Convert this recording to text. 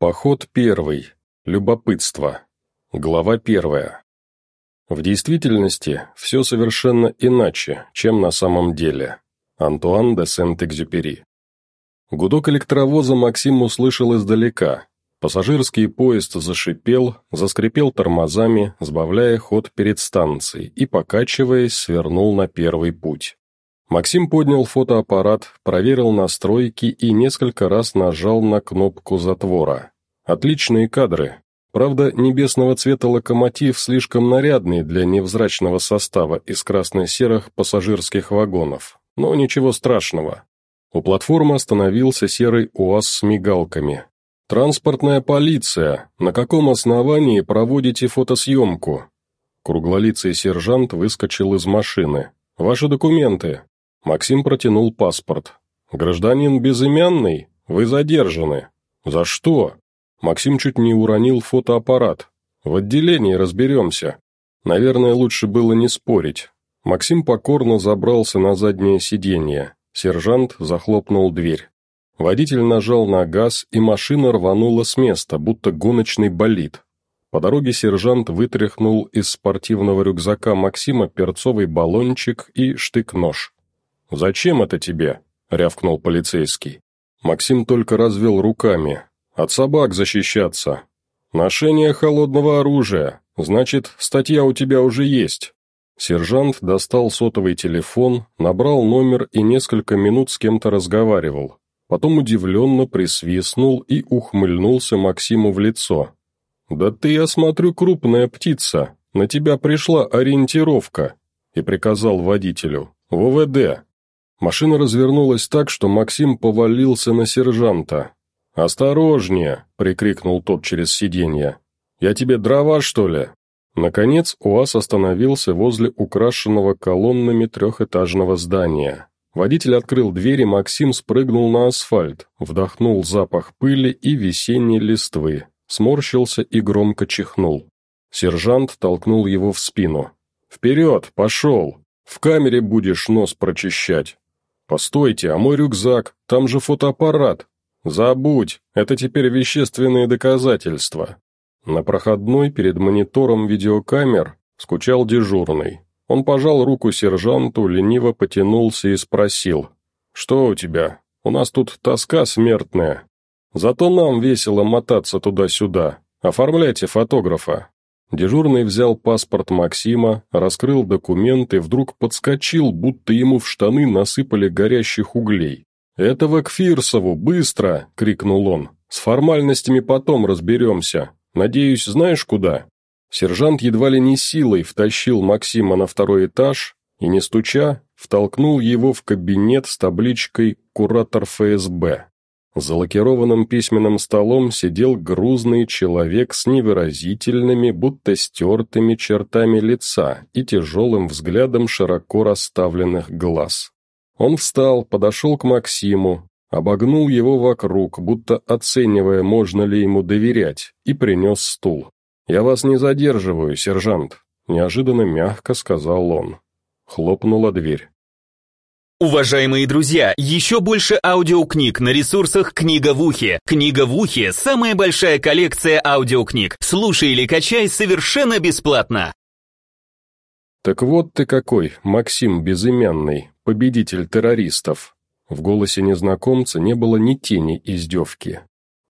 Поход первый. Любопытство. Глава первая. В действительности все совершенно иначе, чем на самом деле. Антуан де Сент-Экзюпери. Гудок электровоза Максим услышал издалека. Пассажирский поезд зашипел, заскрипел тормозами, сбавляя ход перед станцией и, покачиваясь, свернул на первый путь. Максим поднял фотоаппарат, проверил настройки и несколько раз нажал на кнопку затвора. Отличные кадры. Правда, небесного цвета локомотив слишком нарядный для невзрачного состава из красно-серых пассажирских вагонов. Но ничего страшного. У платформы остановился серый УАЗ с мигалками. «Транспортная полиция. На каком основании проводите фотосъемку?» Круглолицый сержант выскочил из машины. «Ваши документы». Максим протянул паспорт. «Гражданин безымянный? Вы задержаны». «За что?» Максим чуть не уронил фотоаппарат. «В отделении разберемся». Наверное, лучше было не спорить. Максим покорно забрался на заднее сиденье. Сержант захлопнул дверь. Водитель нажал на газ, и машина рванула с места, будто гоночный болид. По дороге сержант вытряхнул из спортивного рюкзака Максима перцовый баллончик и штык-нож. «Зачем это тебе?» — рявкнул полицейский. Максим только развел руками. «От собак защищаться. Ношение холодного оружия. Значит, статья у тебя уже есть». Сержант достал сотовый телефон, набрал номер и несколько минут с кем-то разговаривал. Потом удивленно присвистнул и ухмыльнулся Максиму в лицо. «Да ты, я смотрю, крупная птица. На тебя пришла ориентировка», и приказал водителю. «ВВД». Машина развернулась так, что Максим повалился на сержанта. «Осторожнее!» — прикрикнул тот через сиденье. «Я тебе дрова, что ли?» Наконец УАЗ остановился возле украшенного колоннами трехэтажного здания. Водитель открыл дверь, и Максим спрыгнул на асфальт, вдохнул запах пыли и весенней листвы, сморщился и громко чихнул. Сержант толкнул его в спину. «Вперед, пошел! В камере будешь нос прочищать!» «Постойте, а мой рюкзак? Там же фотоаппарат!» «Забудь, это теперь вещественные доказательства!» На проходной перед монитором видеокамер скучал дежурный. Он пожал руку сержанту, лениво потянулся и спросил. «Что у тебя? У нас тут тоска смертная. Зато нам весело мотаться туда-сюда. Оформляйте фотографа». Дежурный взял паспорт Максима, раскрыл документы, вдруг подскочил, будто ему в штаны насыпали горящих углей. «Этого к Фирсову, быстро!» — крикнул он. «С формальностями потом разберемся. Надеюсь, знаешь куда?» Сержант едва ли не силой втащил Максима на второй этаж и, не стуча, втолкнул его в кабинет с табличкой «Куратор ФСБ». За лакированным письменным столом сидел грузный человек с невыразительными, будто стертыми чертами лица и тяжелым взглядом широко расставленных глаз. Он встал, подошел к Максиму, обогнул его вокруг, будто оценивая, можно ли ему доверять, и принес стул. «Я вас не задерживаю, сержант», — неожиданно мягко сказал он. Хлопнула дверь. Уважаемые друзья, еще больше аудиокниг на ресурсах «Книга в ухе». «Книга в ухе» — самая большая коллекция аудиокниг. Слушай или качай совершенно бесплатно. «Так вот ты какой, Максим Безымянный, победитель террористов!» В голосе незнакомца не было ни тени издевки.